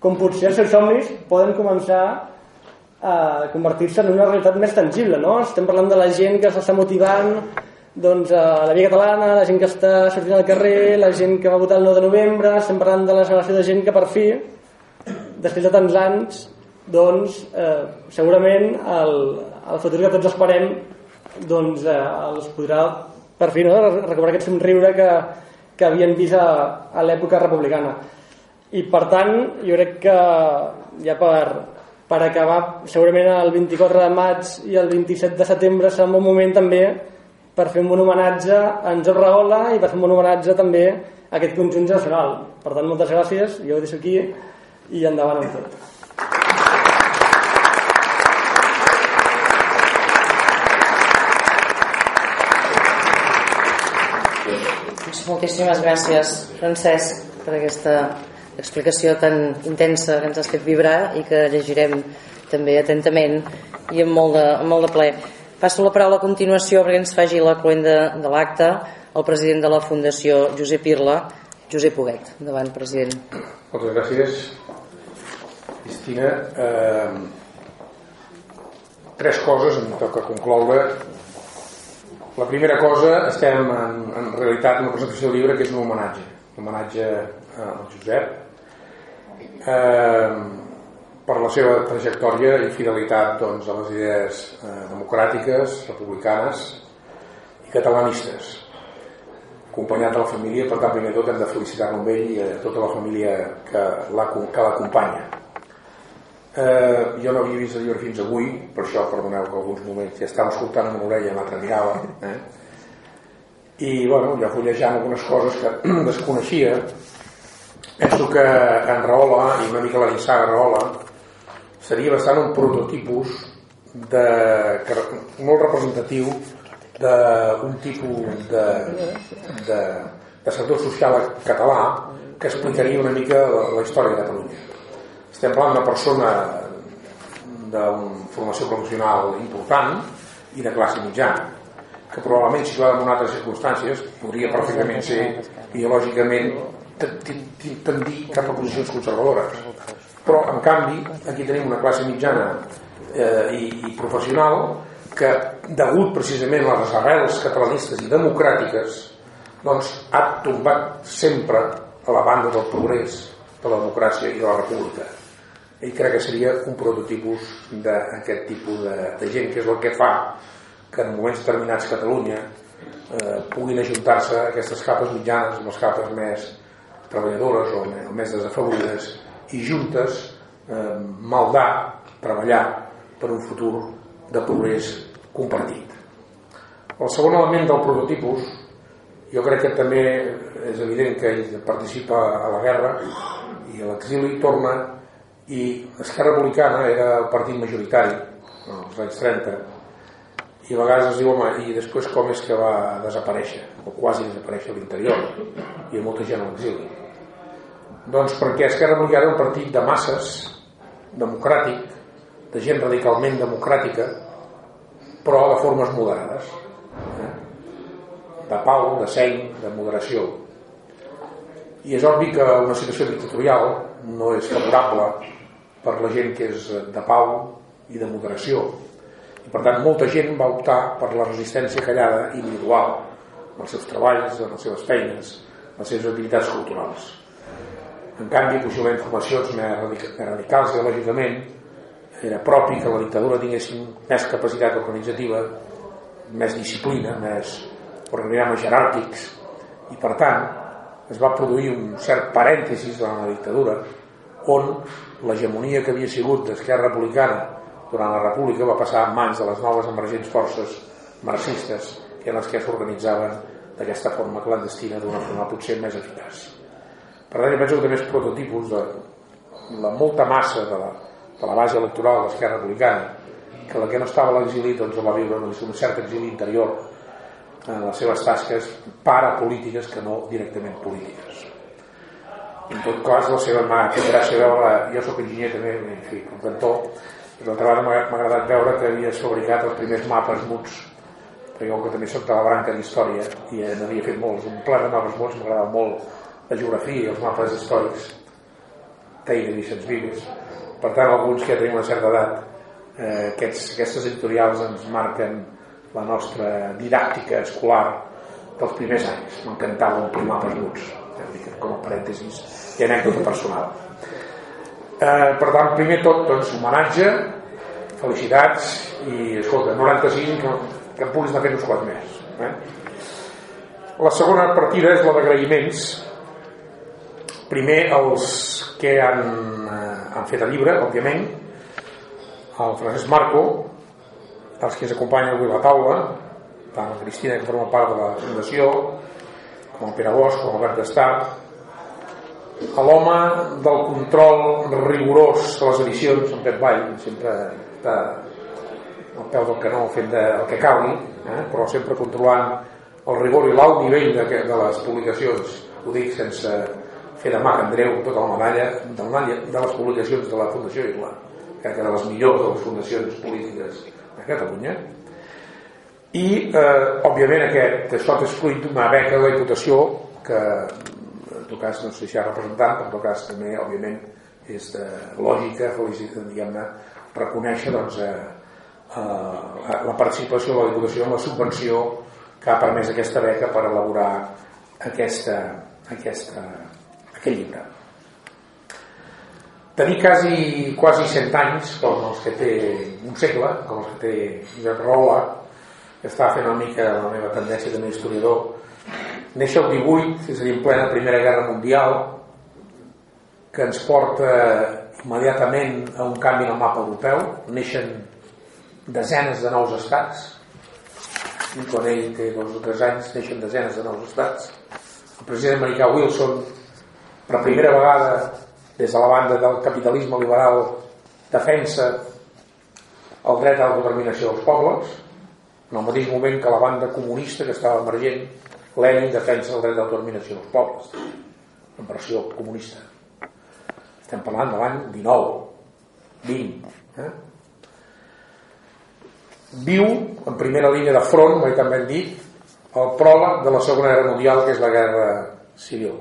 com potser els seus somnis poden començar convertir-se en una realitat més tangible no? estem parlant de la gent que s'està motivant doncs, a la via catalana, la gent que està sortint al carrer, la gent que va votar el 9 de novembre, estem parlant de la generació de gent que per fi, després de tants anys, doncs eh, segurament el, el futur que tots esperem doncs eh, els podrà per fi no, recuperar aquest somriure que, que havien vist a, a l'època republicana i per tant jo crec que ja per, per acabar segurament el 24 de maig i el 27 de setembre serà un bon moment també per fer un homenatge a en Job Rahola i per fer un homenatge també a aquest conjunt nacional. Per tant moltes gràcies, jo ho deixo aquí i endavant amb tot. Moltíssimes gràcies, Francesc, per aquesta explicació tan intensa que ens has fet vibrar i que llegirem també atentament i amb molt de, amb molt de ple. Passo la paraula a continuació perquè ens faci la cloenda de l'acte el president de la Fundació Josep Irla, Josep Huguet. Endavant, president. Moltes gràcies, Cristina. Eh, tres coses em toca concloure la primera cosa, estem en, en realitat en una presentació del llibre que és un homenatge, un homenatge al Josep, eh, per la seva trajectòria i fidelitat doncs, a les idees eh, democràtiques, republicanes i catalanistes, acompanyat de la família, per tant, primer tot hem de felicitar-lo amb ell i a tota la família que l'acompanya. Eh, jo no havia vist el fins avui, per això perdoneu que alguns moments ja estava escoltant amb una orella i l'altra mirava. Eh? I bueno, ja fullejant algunes coses que <clears throat> desconeixia, penso que en Rahola i una mica la nissaga Rahola seria bastant un prototipus de, que, molt representatiu d'un tipus de, de, de sector social català que explicaria una mica la, la història de Catalunya. Estem parlant d'una persona d'una formació professional important i de classe mitjana que probablement si situada en altres circumstàncies podria perfectament ser ideològicament tendir cap a posicions conservadores. Però en canvi aquí tenim una classe mitjana eh, i, i professional que degut precisament a les arrels catalanistes i democràtiques doncs ha tombat sempre a la banda del progrés de la democràcia i de la república. Ell crec que seria un prototipus d'aquest tipus de, de gent que és el que fa que en moments determinats Catalunya eh, puguin ajuntar-se aquestes capes mitjanes amb les capes més treballadores o més, desafavorides i juntes eh, maldar, treballar per un futur de progrés compartit. El segon element del prototipus jo crec que també és evident que ell participa a la guerra i a l'exili torna i Esquerra Republicana era el partit majoritari als anys 30 i a vegades es diu home, i després com és que va desaparèixer? O quasi desaparèixer a l'interior i ha molta gent a l'exili doncs perquè Esquerra Republicana era un partit de masses democràtic de gent radicalment democràtica però de formes moderades eh? de pau, de seny, de moderació. I és obvi que una situació dictatorial no és favorable per la gent que és de pau i de moderació. I per tant molta gent va optar per la resistència callada individual en els seus treballs, en les seves feines en les seves activitats culturals en canvi possiblement formacions més radicals ideològicament era propi que la dictadura tinguessin més capacitat organitzativa més disciplina més organigrames jeràrquics i per tant es va produir un cert parèntesis en la dictadura on l'hegemonia que havia sigut d'Esquerra Republicana durant la República va passar en mans de les noves emergents forces marxistes i en les que s'organitzaven d'aquesta forma clandestina d'una forma potser més eficaç. Per tant, jo penso que també és prototipus de la molta massa de la, de la base electoral de l'esquerra republicana que la que no estava a l'exili doncs va viure un cert exili interior en les seves tasques parapolítiques que no directament polítiques. En tot cas la seva mà té gràcia veure jo sóc enginyer també en fi, com cantó per l'altra banda m'ha agradat veure que havies fabricat els primers mapes muts perquè jo que també soc de la branca d'història i n'havia fet molts, un pla de mapes muts m'agradava molt la geografia i els mapes històrics. Teide, Vicenç Vives per tant alguns que ja tenim una certa edat eh, aquests, aquestes editorials ens marquen la nostra didàctica escolar dels primers anys. M'encantava omplir mapes muts com a parèntesis i anècdota personal. Eh, per tant primer tot doncs, homenatge felicitats i escolta, 95 que, que em puguis anar fent uns quants més eh? la segona partida és la d'agraïments primer els que han, eh, han fet el llibre òbviament el Francesc Marco els que ens acompanyen avui a la taula tant la Cristina que forma part de la fundació com el Pere Bosch, com el Albert Estat a l'home del control rigorós de les edicions en Pep Vall sempre està al peu del canó fent de, el que calgui eh? però sempre controlant el rigor i l'alt nivell de, de les publicacions ho dic sense fer de Mac Andreu tota la medalla de, de les publicacions de la Fundació Isla que de les millors de les fundacions polítiques de Catalunya. I eh, òbviament aquest, això és fruit d'una beca de la Diputació que en tot cas no sé si ha representat però en tot cas també òbviament és de lògica diguem-ne reconèixer doncs, eh, eh, la participació de la Diputació en la subvenció que ha permès aquesta beca per elaborar aquesta, aquesta, aquest llibre. Tenir quasi, quasi 100 anys com els que té un segle com els que té Josep Rola que estava fent una mica la meva tendència també historiador néixer el 18 és a dir, en plena Primera Guerra Mundial que ens porta immediatament a un canvi en el mapa europeu. Neixen desenes de nous estats i quan ell té dos o tres anys neixen desenes de nous estats. El president americà Wilson per primera vegada des de la banda del capitalisme liberal defensa el dret a l'autodeterminació dels pobles en el mateix moment que la banda comunista que estava emergent Lenin defensa el dret d'autodeterminació dels pobles. En versió comunista. Estem parlant de l'any 19 20 eh? viu en primera línia de front mai també hem dit el pròleg de la segona guerra mundial que és la guerra civil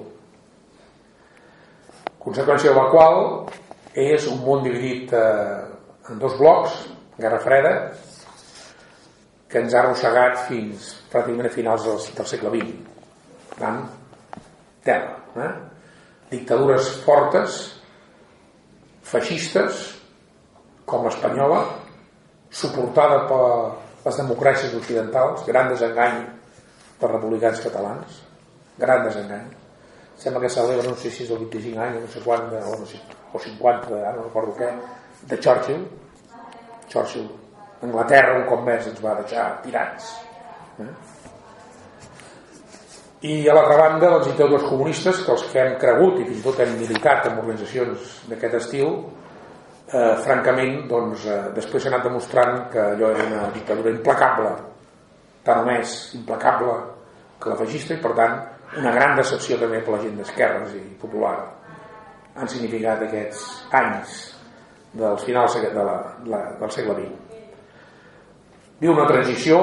conseqüència de la qual és un món dividit eh, en dos blocs, Guerra Freda, que ens ha arrossegat fins pràcticament a finals del, del segle XX. Per tant, terra. Eh? Dictadures fortes, feixistes, com l'espanyola, suportada per les democràcies occidentals, gran desengany dels republicans catalans, gran desengany sembla que celebra no sé si és el 25 anys no sé quant de, o, no sé, o 50 ara no recordo què de Churchill Churchill Anglaterra un cop més ens va deixar tirats eh? i a l'altra banda els dictadors comunistes que els que hem cregut i fins i tot hem militat en organitzacions d'aquest estil eh, francament doncs, eh, després s'ha anat demostrant que allò era una dictadura implacable tant o més implacable que la feixista i per tant una gran decepció també per la gent d'esquerres i popular han significat aquests anys dels finals de la, de la, del segle XX viu una transició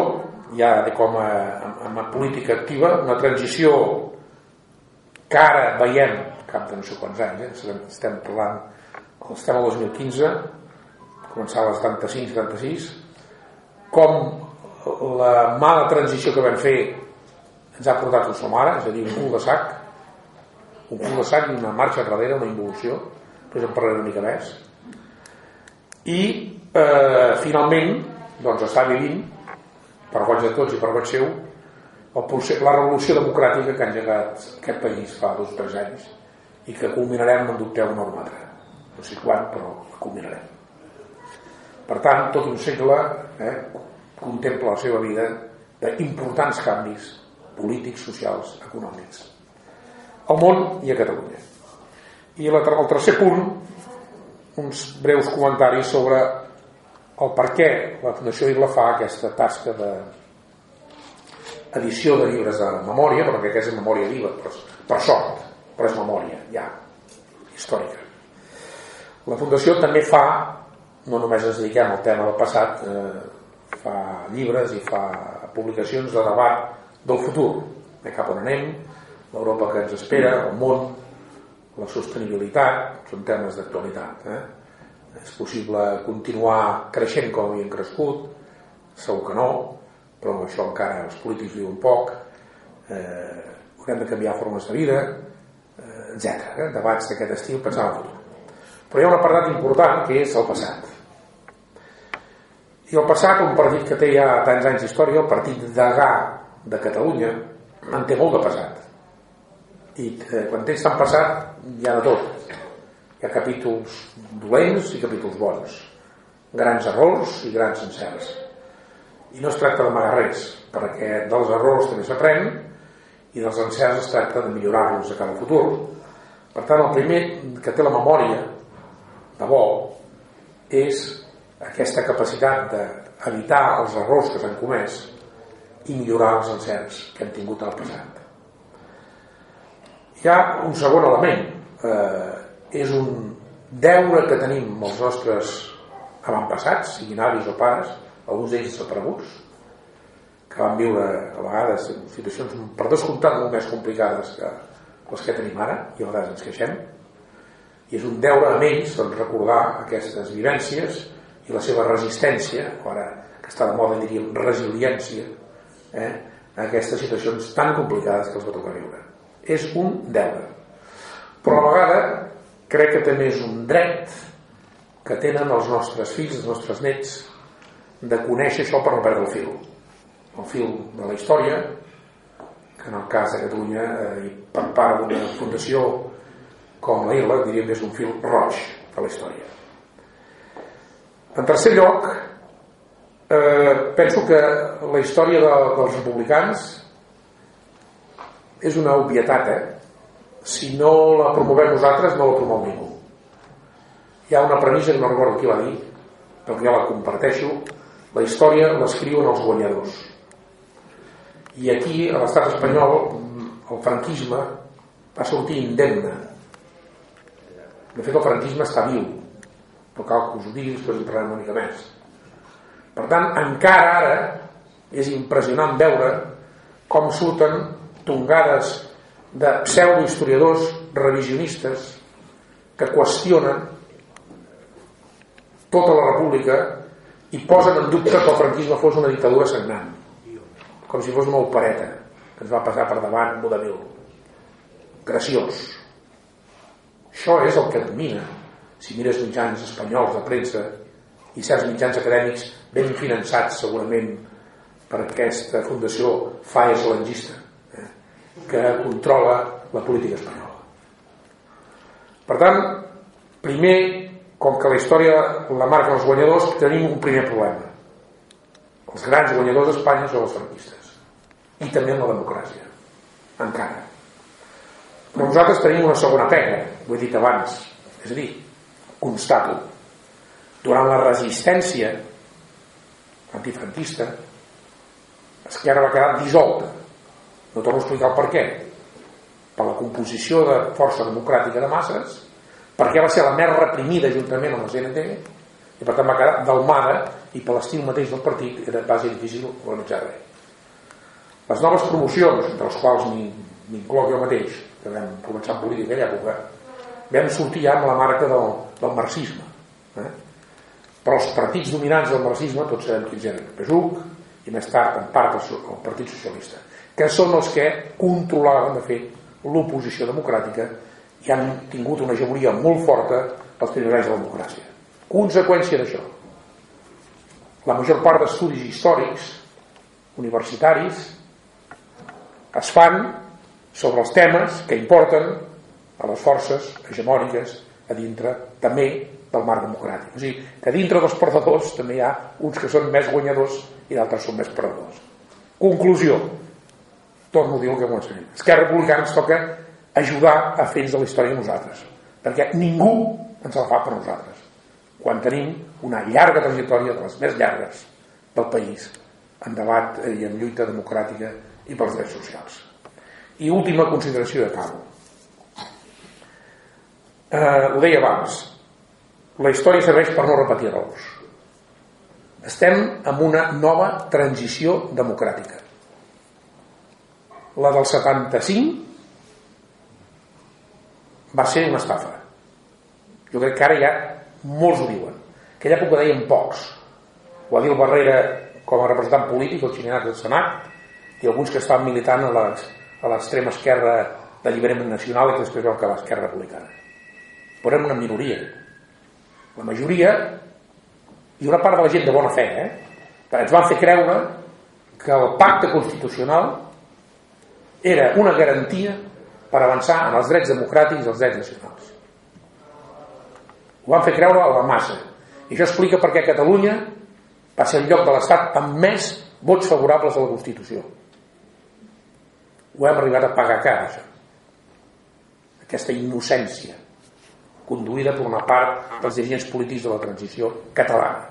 ja de com a, amb, amb política activa una transició que ara veiem cap de no sé quants anys eh? estem parlant estem al 2015 començava al 75-76 com la mala transició que vam fer ens ha portat a som ara, és a dir, un cul de sac un cul de sac i una marxa darrere, una involució després en parlaré una mica més i eh, finalment doncs està vivint per goig de tots i per goig seu el procés, la revolució democràtica que ha engegat aquest país fa dos o tres anys i que culminarem, no en dubteu, un altre no sé quan, però la culminarem. Per tant, tot un segle eh, contempla la seva vida d'importants canvis polítics, socials, econòmics al món i a Catalunya. I el tercer punt, uns breus comentaris sobre el per què la Fundació IRLA fa aquesta tasca de edició de llibres de memòria, perquè aquesta és memòria viva, per, per sort, però és memòria, ja, històrica. La Fundació també fa, no només ens dediquem al tema del passat, eh, fa llibres i fa publicacions de debat del futur, de cap on anem, l'Europa que ens espera, el món, la sostenibilitat, són temes d'actualitat. Eh? És possible continuar creixent com havíem crescut, segur que no, però això encara els polítics viuen poc, eh, haurem de canviar formes de vida, eh, etc. Eh? Debats d'aquest estil pensant en el futur. Però hi ha un apartat important que és el passat. I el passat, un partit que té ja tants anys d'història, el partit Gà de Catalunya, en té molt de passat. I eh, quan tens tant passat, hi ha de tot. Hi ha capítols dolents i capítols bons. Grans errors i grans encerts. I no es tracta d'amagar res, perquè dels errors també s'aprèn i dels encerts es tracta de millorar-los a cada futur. Per tant, el primer que té la memòria de bo és aquesta capacitat d'evitar els errors que s'han comès i millorar els encerts que hem tingut al passat. Hi ha un segon element, eh, és un deure que tenim els nostres avantpassats, siguin avis o pares, alguns d'ells desapareguts, que van viure a vegades en situacions per descomptat molt més complicades que les que tenim ara, i a vegades ens queixem, i és un deure amb ells doncs, recordar aquestes vivències i la seva resistència ara que està de moda diríem resiliència eh, aquestes situacions tan complicades que els va tocar viure. És un deure. Però a vegada crec que també és un dret que tenen els nostres fills, els nostres nets de conèixer això per no perdre el fil. El fil de la història que en el cas de Catalunya eh, per part d'una fundació com la Irla, diríem que és un fil roig de la història. En tercer lloc, eh, penso que la història de, dels republicans és una obvietat, eh? Si no la promovem nosaltres, no la promou ningú. Hi ha una premissa que no recordo qui va dir, però jo la comparteixo, la història l'escriuen els guanyadors. I aquí, a l'estat espanyol, el franquisme va sortir indemne de fet, el franquisme està viu, però cal que us ho digui, després en parlarem una mica més. Per tant, encara ara és impressionant veure com surten tongades de pseudohistoriadors revisionistes que qüestionen tota la república i posen en dubte que el franquisme fos una dictadura sagnant com si fos una opereta que ens va passar per davant Budamil graciós això és el que domina. Si mires mitjans espanyols de premsa i certs mitjans acadèmics ben finançats segurament per aquesta fundació FAES Langista eh, que controla la política espanyola. Per tant, primer, com que la història la marquen els guanyadors, tenim un primer problema. Els grans guanyadors d'Espanya són els franquistes. I també la democràcia. Encara. Però nosaltres tenim una segona pega, ho he dit abans, és a dir, constato, durant la resistència antifranquista, Esquerra va quedar dissolta. No torno a explicar el per què. Per la composició de força democràtica de masses, perquè va ser la més reprimida juntament amb la CNT, i per tant va quedar delmada i per l'estil mateix del partit era quasi difícil organitzar res. Les noves promocions, entre les quals m'incloc jo mateix, que vam començar en política aquella època, vam sortir ja amb la marca del, del marxisme. Però els partits dominants del marxisme, tots sabem quins eren, PSUC i més tard en part el, el Partit Socialista, que són els que controlaven, de fet, l'oposició democràtica i han tingut una hegemonia molt forta als primers anys de la democràcia. Conseqüència d'això, la major part d'estudis històrics universitaris es fan sobre els temes que importen a les forces hegemòniques a dintre també del marc democràtic. O sigui, que dintre dels perdedors també hi ha uns que són més guanyadors i d'altres són més perdedors. Conclusió. Torno a dir el que ensenyat. Esquerra Republicana ens toca ajudar a fer de la història nosaltres. Perquè ningú ens la fa per nosaltres. Quan tenim una llarga trajectòria de les més llargues del país en debat i en lluita democràtica i pels drets socials. I última consideració de cabo. Eh, ho deia abans, la història serveix per no repetir errors. Estem en una nova transició democràtica. La del 75 va ser una estafa. Jo crec que ara ja molts ho diuen. Aquella època deien pocs. Ho va dir el Barrera com a representant polític, el xinerat del Senat, i alguns que estaven militant a l'extrema esquerra d'alliberament nacional i que després van acabar l'esquerra republicana. Però érem una minoria. La majoria i una part de la gent de bona fe, eh? ens van fer creure que el pacte constitucional era una garantia per avançar en els drets democràtics i els drets nacionals. Ho van fer creure a la massa. I això explica per què Catalunya va ser el lloc de l'Estat amb més vots favorables a la Constitució. Ho hem arribat a pagar car, això. Aquesta innocència conduïda per una part dels dirigents polítics de la transició catalana.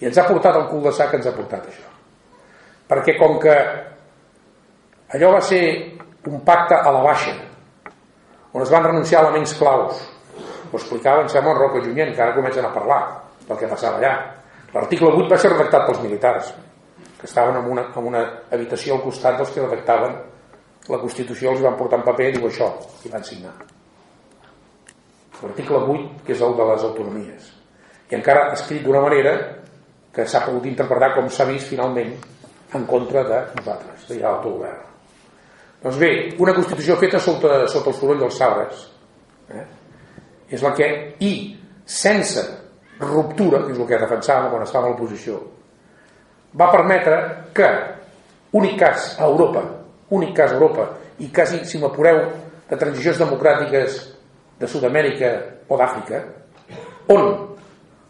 I ens ha portat el cul de sac que ens ha portat això. Perquè com que allò va ser un pacte a la baixa, on es van renunciar a elements claus, ho explicava, en Roca Junyent, que ara comencen a parlar del que passava allà. L'article 8 va ser redactat pels militars, que estaven en una, en una habitació al costat dels que redactaven la Constitució, els van portar en paper i diu això, i van signar l'article 8 que és el de les autonomies i encara escrit d'una manera que s'ha pogut interpretar com s'ha vist finalment en contra de nosaltres de l'autogovern doncs bé, una Constitució feta sota, sota el soroll dels sabres eh? és la que i sense ruptura que és el que defensàvem quan estàvem a l'oposició va permetre que únic cas a Europa únic cas a Europa i quasi si m'apureu de transicions democràtiques de Sud-amèrica o d'Àfrica, on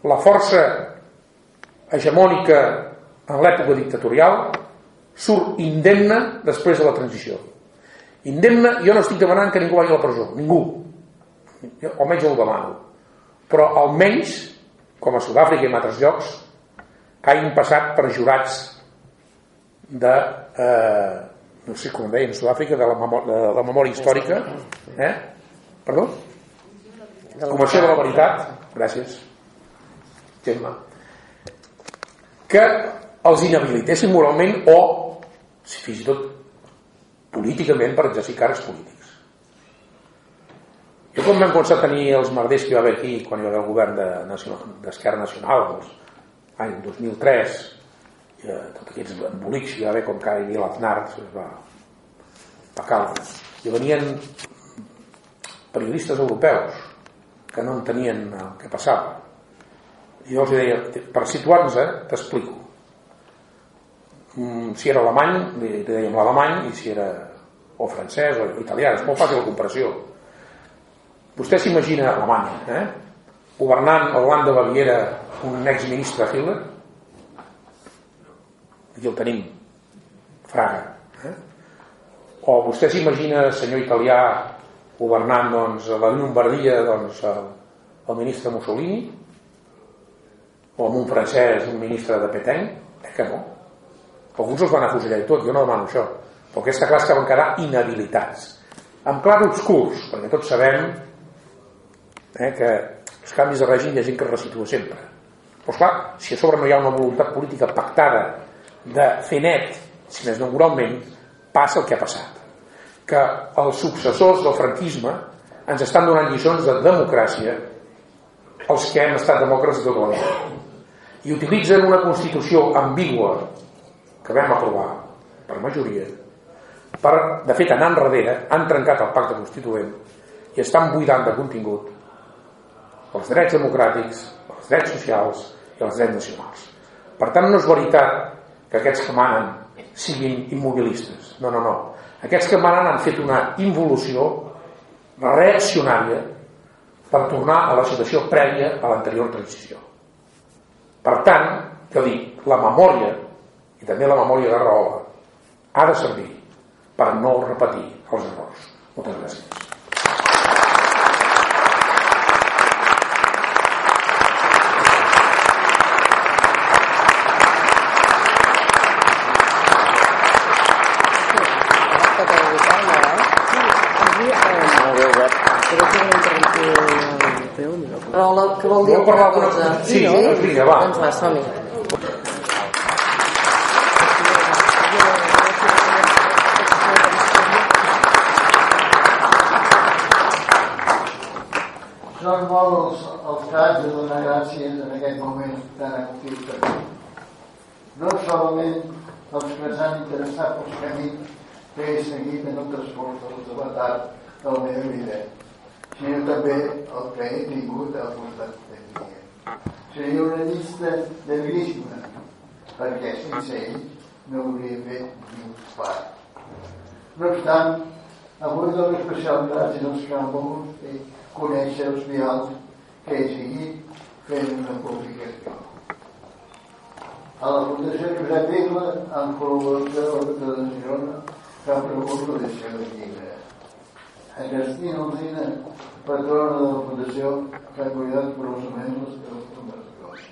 la força hegemònica en l'època dictatorial surt indemne després de la transició. Indemne, jo no estic demanant que ningú vagi a la presó, ningú. Jo, almenys jo ho demano. Però almenys, com a Sud-àfrica i en altres llocs, que hagin passat per jurats de, eh, no sé com deien, Sud-àfrica, de, la de la memòria històrica, eh? Perdó? Comissió de la Veritat, gràcies, Gemma, que els inhabilitessin moralment o, si fins i tot políticament, per exercir càrrecs polítics. Jo quan vam començar a tenir els merders que hi va haver aquí, quan hi va haver el govern d'Esquerra de, Nacional, doncs, any 2003, i, eh, tots aquests embolics que hi va haver com cada dia l'Aznar, es va, va caure. I venien periodistes europeus que no entenien el que passava. I jo els deia, per situar-nos, eh, t'explico. Mm, si era alemany, li, li dèiem l'alemany, i si era o francès o italià, és molt fàcil la comparació. Vostè s'imagina Alemanya, eh? governant el land de Baviera un exministre Hitler? Aquí el tenim, Fraga. Eh? O vostè s'imagina, senyor italià, governant doncs, la Llombardia doncs, el, ministre Mussolini o amb un francès un ministre de Petén eh que no. Alguns els van afusellar i tot, jo no demano això però aquesta classe van quedar inhabilitats. Amb clar obscurs perquè tots sabem eh, que els canvis de règim hi ha gent que es resitua sempre. Però esclar, si a sobre no hi ha una voluntat política pactada de fer net si més no moralment passa el que ha passat que els successors del franquisme ens estan donant lliçons de democràcia els que hem estat demòcrates de vida i utilitzen una constitució ambigua que vam aprovar per majoria per, de fet, anar enrere han trencat el pacte constituent i estan buidant de contingut els drets democràtics els drets socials i els drets nacionals. Per tant no és veritat que aquests que manen siguin immobilistes. No, no, no aquests que manen han fet una involució reaccionària per tornar a la situació prèvia a l'anterior transició. Per tant, jo dic, la memòria, i també la memòria de Rahola, ha de servir per no repetir els errors. Moltes gràcies. Que vol dir alguna cosa? cosa? Sí, doncs vinga, va. Doncs va, som-hi. Són molts els, els cas de donar gràcies en aquest moment tan actiu que. No solament els que s'han interessat pels camins que he seguit en el transcurs de l'autoritat del meu vida, també el que he tingut al costat de mi. Seria una llista de grisma, perquè sense ells no hauria fet ni un pas. No obstant, avui dono especial gràcies als que han volgut fer conèixer els vials que he seguit fent una publicació. A la Fundació Josep Vigla, en col·laboració de la Girona, que ha promogut l'edició del llibre. A Cristina Alzina, patrona de la Fundació, que ha cuidat curosament les teves fundacions.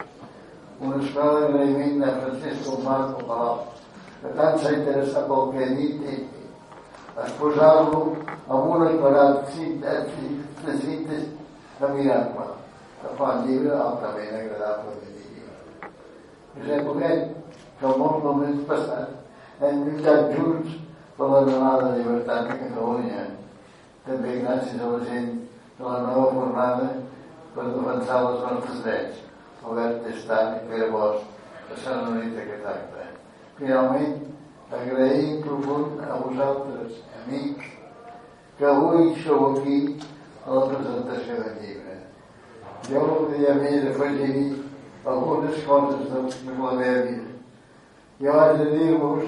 Una escola d'agraïment de Francesc Marco Palau, que tant s'ha interessat pel que he dit i exposar-lo amb un esperat sintètic de síntesi admirable, que fa un llibre altament agradable de llegir. Josep Huguet, que en molts moments passats hem lluitat junts per la donada de llibertat de Catalunya, gràcies a la gent de la nova jornada per defensar els nostres drets, Albert Testant i Pere Bosch, que s'han unit aquest acte. Finalment, agrair profund a vosaltres, amics, que avui sou aquí a la presentació del llibre. Jo voldria més afegir algunes coses de la meva vida. Jo haig de dir-vos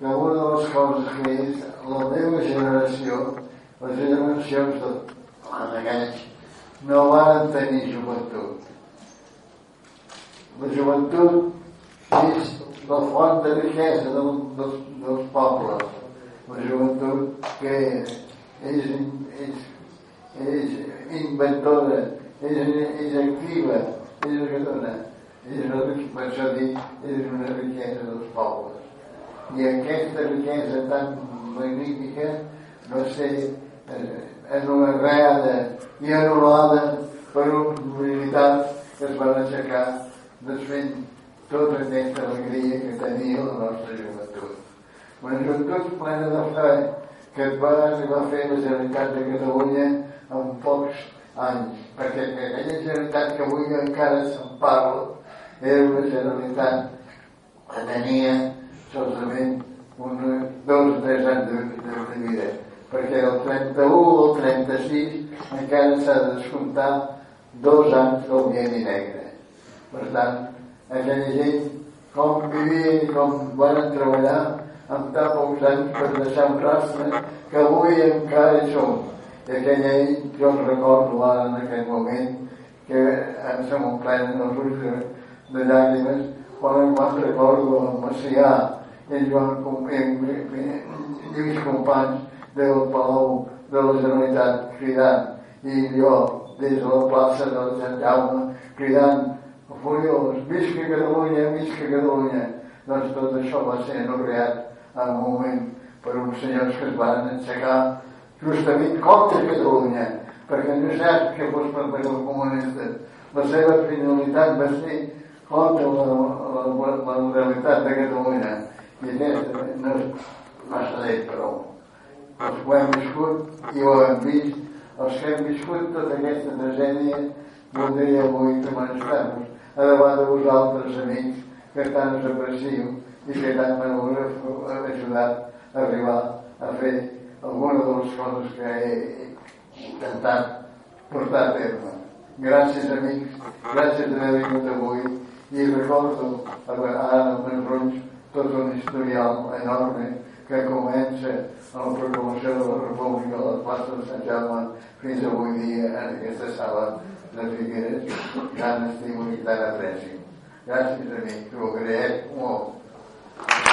que una de les coses que és la meva generació, les generacions de aquells, no van tenir joventut. La joventut és la font de riquesa del, dels, dels pobles. La joventut que és, és, és inventora, és, és activa, és el que dona. És una, per això dic, és una riquesa dels pobles. I aquesta riquesa tan magnífica va ser eh, anularrada i anul·lada per un militar que es van aixecar desfent tota aquesta alegria que tenia la nostra joventut. Una joventut plena de fe que et va arribar a fer la Generalitat de Catalunya en pocs anys, perquè aquella Generalitat que avui encara se'n parla era una Generalitat que tenia solament uns dos o tres anys de, de, de vida, perquè del 31 al 36 encara s'ha de descomptar dos anys del bieni negre. Per tant, aquella gent com vivien i com van treballar amb tan pocs anys per deixar un rastre que avui encara hi som. I aquella ell, jo recordo ara en aquell moment que em se m'omplenen els ulls de, de llàgrimes quan van recordo el Macià i Joan Lluís Companys del Palau de la Generalitat cridant i jo des de la plaça de Sant Jaume cridant furiós, visca Catalunya, visca Catalunya. Doncs tot això va ser anunciat en un moment per uns senyors que es van aixecar justament contra Catalunya, perquè no és cert que fos per part dels comunistes. La seva finalitat va ser contra la, la, la, la realitat de Catalunya. I aquesta no és massa dit, però ho hem viscut i ho hem vist, els que hem viscut tota aquesta tragèdia, voldria avui començar-nos a davant de vosaltres, amics, que tant us aprecio i que tant m'heu ajudat a arribar a fer alguna de les coses que he intentat portar a terme. Gràcies, amics, gràcies d'haver vingut avui i recordo ara amb els ronys tot un historial enorme que comença a la proclamació de la República de la plaça de Sant Jaume fins avui dia en aquesta sala de Figueres, gran estímul i gran apreci. Gràcies, amic, t'ho agraït molt.